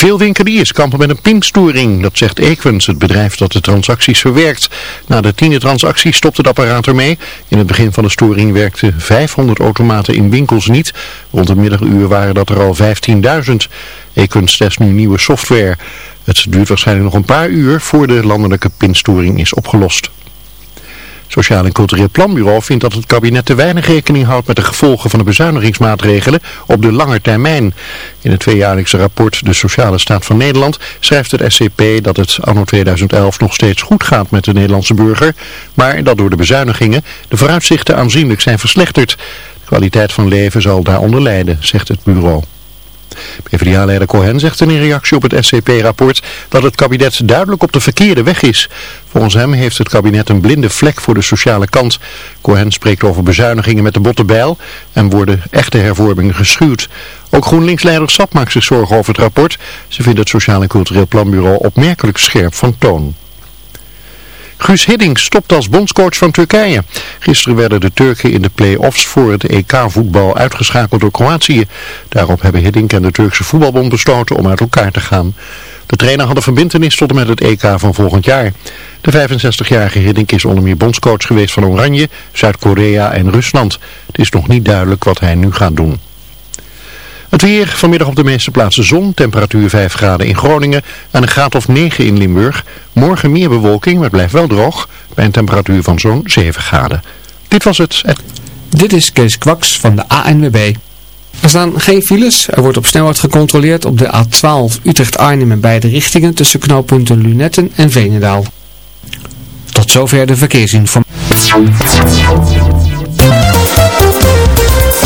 Veel winkeliers kampen met een pinstoring, dat zegt Equens, het bedrijf dat de transacties verwerkt. Na de tiende transactie stopte het apparaat ermee. In het begin van de storing werkten 500 automaten in winkels niet. Rond het middaguur waren dat er al 15.000. Equens test nu nieuwe software. Het duurt waarschijnlijk nog een paar uur voor de landelijke pinstoring is opgelost. Sociaal en Cultureel Planbureau vindt dat het kabinet te weinig rekening houdt met de gevolgen van de bezuinigingsmaatregelen op de lange termijn. In het tweejaarlijkse rapport De Sociale Staat van Nederland schrijft het SCP dat het anno 2011 nog steeds goed gaat met de Nederlandse burger, maar dat door de bezuinigingen de vooruitzichten aanzienlijk zijn verslechterd. De kwaliteit van leven zal daaronder lijden, zegt het bureau. PvdA-leider Cohen zegt in een reactie op het SCP-rapport dat het kabinet duidelijk op de verkeerde weg is. Volgens hem heeft het kabinet een blinde vlek voor de sociale kant. Cohen spreekt over bezuinigingen met de botte bijl en worden echte hervormingen geschuwd. Ook GroenLinks-leider Sap maakt zich zorgen over het rapport. Ze vindt het Sociaal en Cultureel Planbureau opmerkelijk scherp van toon. Guus Hiddink stopt als bondscoach van Turkije. Gisteren werden de Turken in de play-offs voor het EK-voetbal uitgeschakeld door Kroatië. Daarop hebben Hiddink en de Turkse voetbalbond besloten om uit elkaar te gaan. De trainer had een verbindenis tot en met het EK van volgend jaar. De 65-jarige Hiddink is onder meer bondscoach geweest van Oranje, Zuid-Korea en Rusland. Het is nog niet duidelijk wat hij nu gaat doen. Het weer, vanmiddag op de meeste plaatsen zon, temperatuur 5 graden in Groningen en een graad of 9 in Limburg. Morgen meer bewolking, maar het blijft wel droog, bij een temperatuur van zo'n 7 graden. Dit was het. Dit is Kees Kwaks van de ANWB. Er staan geen files. Er wordt op snelheid gecontroleerd op de A12 Utrecht-Arnhem in beide richtingen tussen knooppunten Lunetten en Venendaal. Tot zover de verkeersinformatie.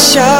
show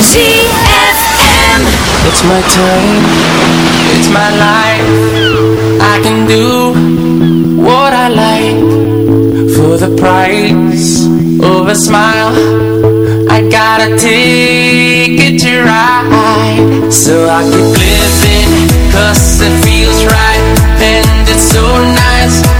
ZFM It's my time, it's my life. I can do what I like. For the price of a smile I got a ticket to ride. So I keep living cause it feels right. And it's so nice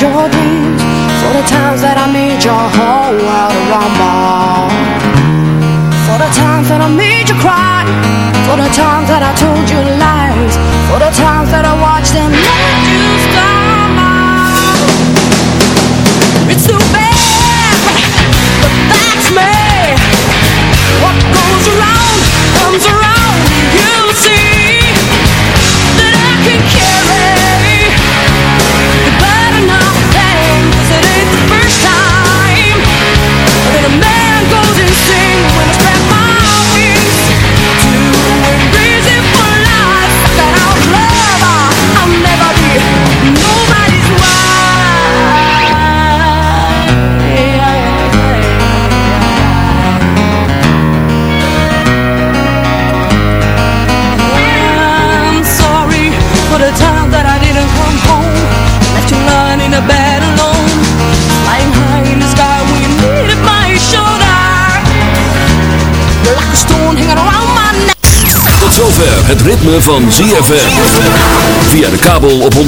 your dreams, for the times that I made your whole het ritme van ZFM. Via de kabel op 104.5.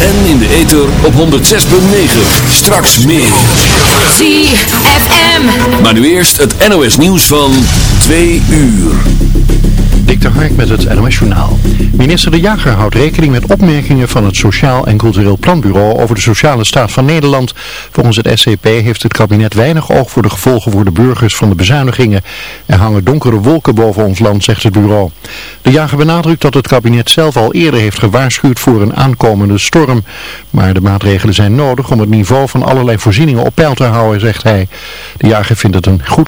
En in de ether op 106.9. Straks meer. ZFM. Maar nu eerst het NOS nieuws van 2 uur. Dik de Hark met het NOS Journaal. Minister De Jager houdt rekening met opmerkingen van het Sociaal en Cultureel Planbureau over de sociale staat van Nederland. Volgens het SCP heeft het kabinet weinig oog voor de gevolgen voor de burgers van de bezuinigingen. Er hangen donkere wolken boven ons land, zegt het bureau. De Jager benadrukt dat het kabinet zelf al eerder heeft gewaarschuwd voor een aankomende storm. Maar de maatregelen zijn nodig om het niveau van allerlei voorzieningen op peil te houden, zegt hij. De Jager vindt het een goed